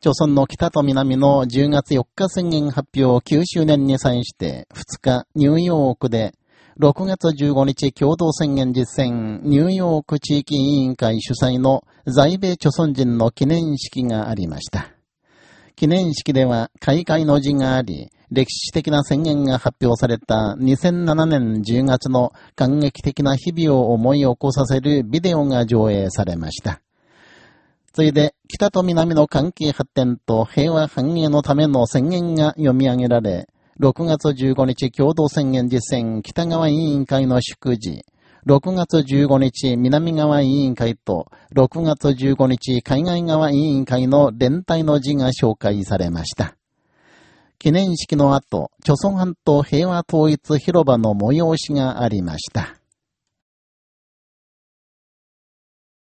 朝鮮の北と南の10月4日宣言発表9周年に際して2日ニューヨークで6月15日共同宣言実践ニューヨーク地域委員会主催の在米朝鮮人の記念式がありました。記念式では開会の字があり、歴史的な宣言が発表された2007年10月の感激的な日々を思い起こさせるビデオが上映されました。ついで、北と南の関係発展と平和繁栄のための宣言が読み上げられ、6月15日共同宣言実践北側委員会の祝辞、6月15日南側委員会と6月15日海外側委員会の連帯の字が紹介されました。記念式の後、朝鮮半島平和統一広場の催しがありました。